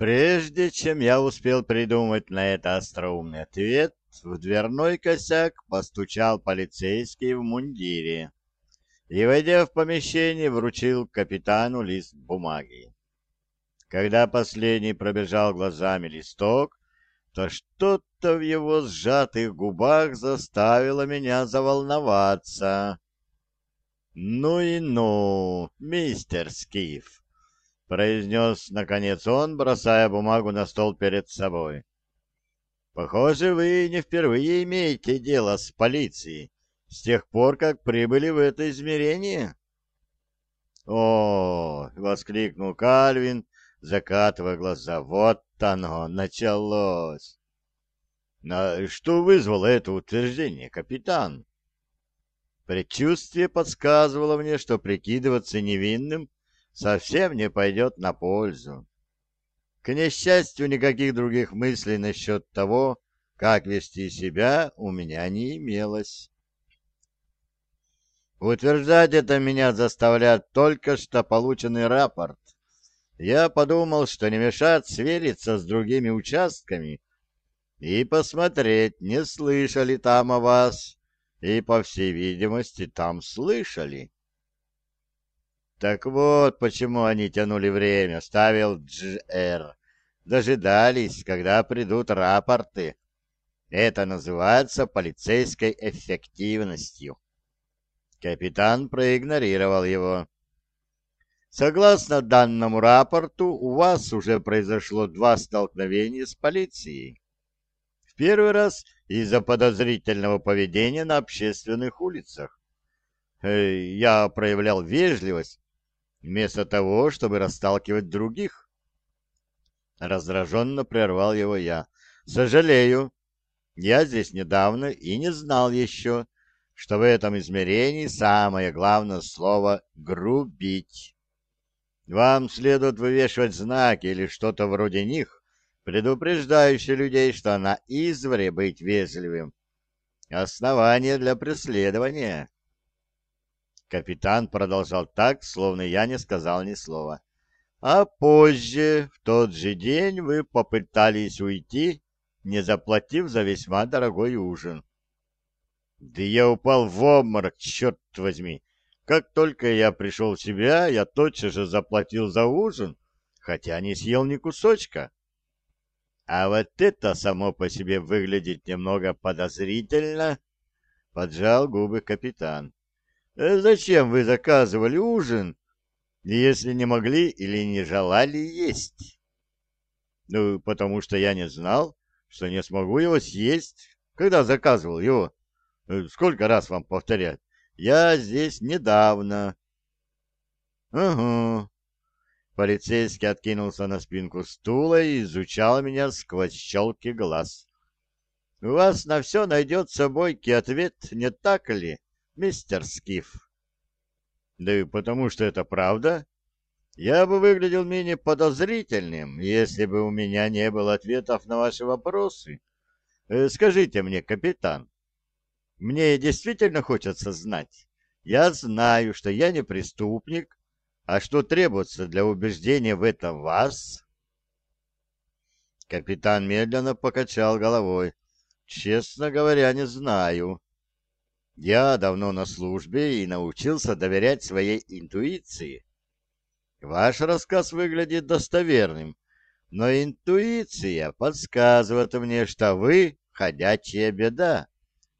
Прежде чем я успел придумать на это остроумный ответ, в дверной косяк постучал полицейский в мундире и, войдя в помещение, вручил капитану лист бумаги. Когда последний пробежал глазами листок, то что-то в его сжатых губах заставило меня заволноваться. «Ну и ну, мистер Скиф!» — произнес, наконец, он, бросая бумагу на стол перед собой. «Похоже, вы не впервые имеете дело с полицией с тех пор, как прибыли в это измерение». «О!» — воскликнул Кальвин, закатывая глаза. «Вот оно, началось!» «А что вызвало это утверждение, капитан?» Предчувствие подсказывало мне, что прикидываться невинным совсем не пойдет на пользу. К несчастью, никаких других мыслей насчет того, как вести себя, у меня не имелось. Утверждать это меня заставляет только что полученный рапорт. Я подумал, что не мешает свериться с другими участками и посмотреть, не слышали там о вас и, по всей видимости, там слышали. Так вот, почему они тянули время, ставил Дж.Р. Дожидались, когда придут рапорты. Это называется полицейской эффективностью. Капитан проигнорировал его. Согласно данному рапорту, у вас уже произошло два столкновения с полицией. В первый раз из-за подозрительного поведения на общественных улицах. Я проявлял вежливость, вместо того, чтобы расталкивать других. Раздраженно прервал его я. Сожалею, я здесь недавно и не знал еще, что в этом измерении самое главное слово «грубить». Вам следует вывешивать знаки или что-то вроде них, предупреждающий людей, что на изворе быть вежливым. Основание для преследования. Капитан продолжал так, словно я не сказал ни слова. А позже, в тот же день, вы попытались уйти, не заплатив за весьма дорогой ужин. Да я упал в обморок, черт возьми. Как только я пришел в себя, я тотчас же заплатил за ужин, хотя не съел ни кусочка. А вот это само по себе выглядит немного подозрительно, — поджал губы капитан. Э, зачем вы заказывали ужин, если не могли или не желали есть? Ну, потому что я не знал, что не смогу его съесть, когда заказывал его. Э, сколько раз вам повторять? Я здесь недавно. — Угу, Полицейский откинулся на спинку стула и изучал меня сквозь щелки глаз. — У вас на все найдется бойкий ответ, не так ли, мистер Скиф? — Да и потому что это правда. Я бы выглядел менее подозрительным, если бы у меня не было ответов на ваши вопросы. Э, скажите мне, капитан, мне действительно хочется знать. Я знаю, что я не преступник, а что требуется для убеждения в этом вас? Капитан медленно покачал головой. Честно говоря, не знаю. Я давно на службе и научился доверять своей интуиции. Ваш рассказ выглядит достоверным, но интуиция подсказывает мне, что вы — ходячая беда,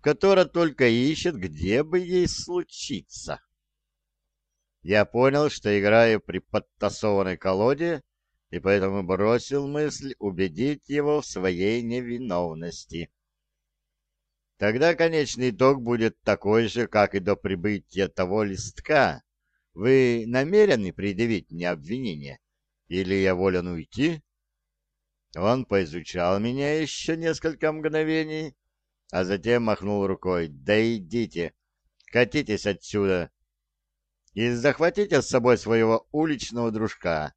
которая только ищет, где бы ей случиться. Я понял, что играю при подтасованной колоде, и поэтому бросил мысль убедить его в своей невиновности. Тогда конечный итог будет такой же, как и до прибытия того листка. Вы намерены предъявить мне обвинение? Или я волен уйти? Он поизучал меня еще несколько мгновений, а затем махнул рукой. «Да идите, катитесь отсюда!» и захватите с собой своего уличного дружка.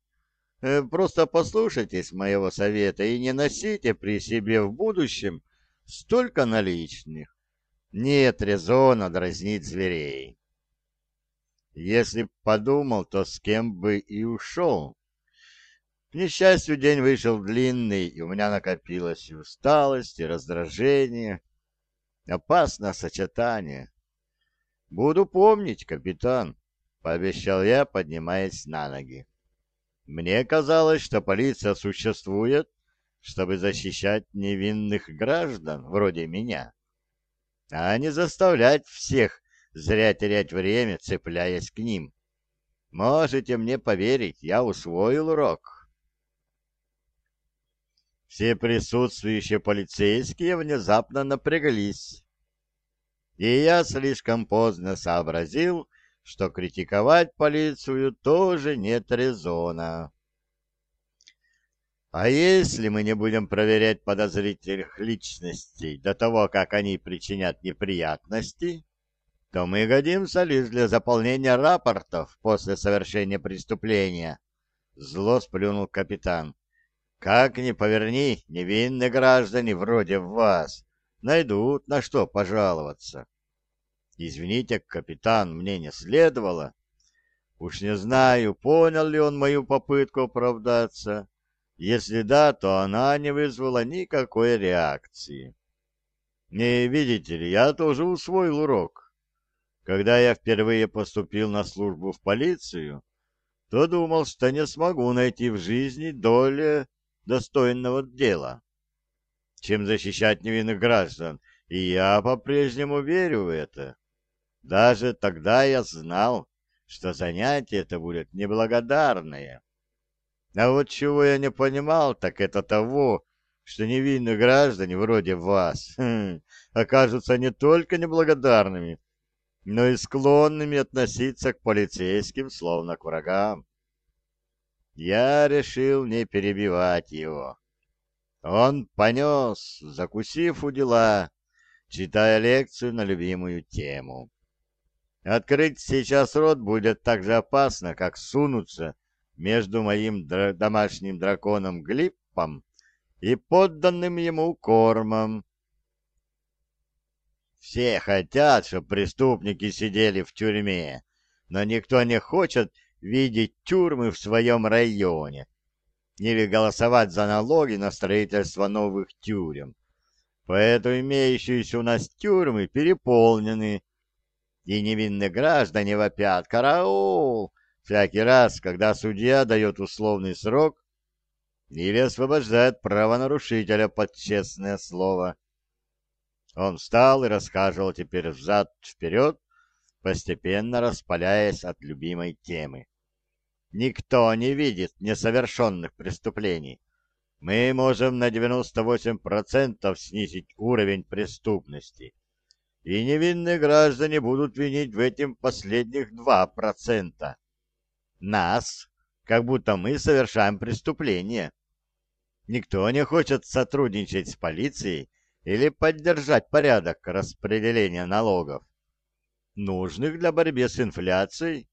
Э, просто послушайтесь моего совета и не носите при себе в будущем столько наличных. Нет резона дразнить зверей. Если б подумал, то с кем бы и ушел. К несчастью, день вышел длинный, и у меня накопилась и усталость, и раздражение. Опасное сочетание. Буду помнить, капитан, — пообещал я, поднимаясь на ноги. Мне казалось, что полиция существует, чтобы защищать невинных граждан, вроде меня, а не заставлять всех зря терять время, цепляясь к ним. Можете мне поверить, я усвоил урок. Все присутствующие полицейские внезапно напряглись. И я слишком поздно сообразил, что критиковать полицию тоже нет резона. А если мы не будем проверять подозрительных личностей до того, как они причинят неприятности, то мы годимся лишь для заполнения рапортов после совершения преступления. Зло сплюнул капитан. Как ни поверни, невинные граждане вроде вас найдут на что пожаловаться. Извините, капитан, мне не следовало. Уж не знаю, понял ли он мою попытку оправдаться. Если да, то она не вызвала никакой реакции. Не видите ли, я тоже усвоил урок. Когда я впервые поступил на службу в полицию, то думал, что не смогу найти в жизни доли достойного дела, чем защищать невинных граждан, и я по-прежнему верю в это. Даже тогда я знал, что занятие это будет неблагодарное. А вот чего я не понимал, так это того, что невинные граждане вроде вас хм, окажутся не только неблагодарными, но и склонными относиться к полицейским словно к врагам. Я решил не перебивать его. Он понес, закусив у дела, читая лекцию на любимую тему. Открыть сейчас рот будет так же опасно, как сунуться между моим дра домашним драконом Глиппом и подданным ему кормом, все хотят, чтобы преступники сидели в тюрьме, но никто не хочет видеть тюрьмы в своем районе или голосовать за налоги на строительство новых тюрем. Поэтому имеющиеся у нас тюрьмы переполнены, и невинные граждане вопят «Караул!» Всякий раз, когда судья дает условный срок или освобождает правонарушителя под честное слово. Он встал и расхаживал теперь взад-вперед, постепенно распаляясь от любимой темы. Никто не видит несовершенных преступлений. Мы можем на 98% снизить уровень преступности. И невинные граждане будут винить в этом последних 2%. Нас, как будто мы совершаем преступление. Никто не хочет сотрудничать с полицией или поддержать порядок распределения налогов, нужных для борьбы с инфляцией,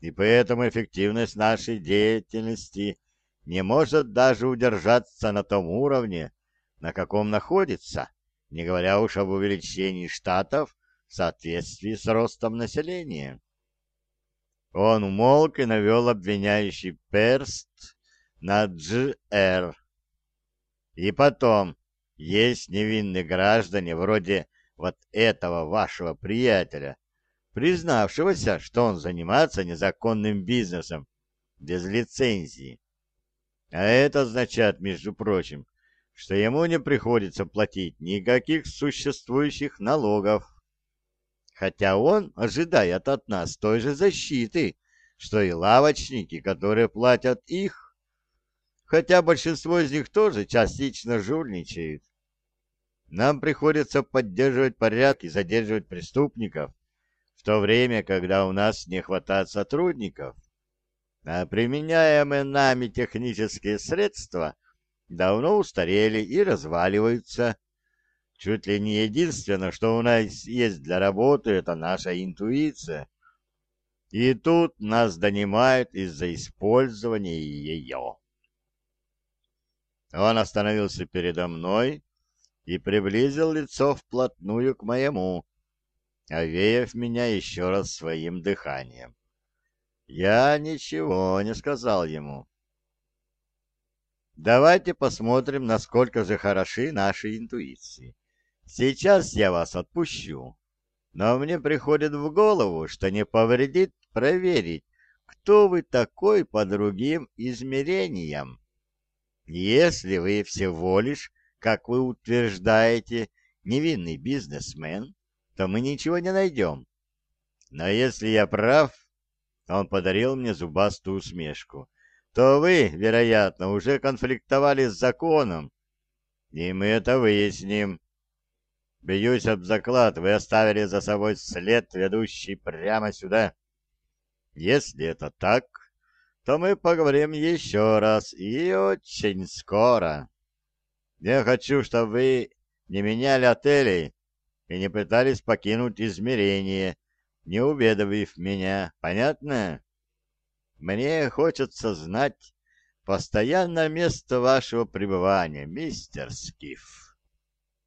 и поэтому эффективность нашей деятельности не может даже удержаться на том уровне, на каком находится, не говоря уж об увеличении штатов в соответствии с ростом населения. Он умолк и навел обвиняющий перст на Дж.Р. И потом, есть невинные граждане вроде вот этого вашего приятеля, признавшегося, что он занимается незаконным бизнесом без лицензии. А это означает, между прочим, что ему не приходится платить никаких существующих налогов. Хотя он ожидает от нас той же защиты, что и лавочники, которые платят их. Хотя большинство из них тоже частично жульничает. Нам приходится поддерживать порядок и задерживать преступников, в то время, когда у нас не хватает сотрудников. А применяемые нами технические средства давно устарели и разваливаются. Чуть ли не единственное, что у нас есть для работы, это наша интуиция. И тут нас донимают из-за использования ее. Он остановился передо мной, и приблизил лицо вплотную к моему, овеяв меня еще раз своим дыханием. Я ничего не сказал ему. давайте посмотрим, насколько же хороши наши интуиции. Сейчас я вас отпущу, но мне приходит в голову, что не повредит проверить, кто вы такой по другим измерениям. Если вы всего лишь, как вы утверждаете, невинный бизнесмен, то мы ничего не найдем. Но если я прав, он подарил мне зубастую усмешку, то вы, вероятно, уже конфликтовали с законом, и мы это выясним. Бьюсь об заклад, вы оставили за собой след, ведущий прямо сюда. Если это так, то мы поговорим еще раз и очень скоро. Я хочу, чтобы вы не меняли отелей и не пытались покинуть измерение, не уведомив меня. Понятно? Мне хочется знать постоянное место вашего пребывания, мистер Скиф.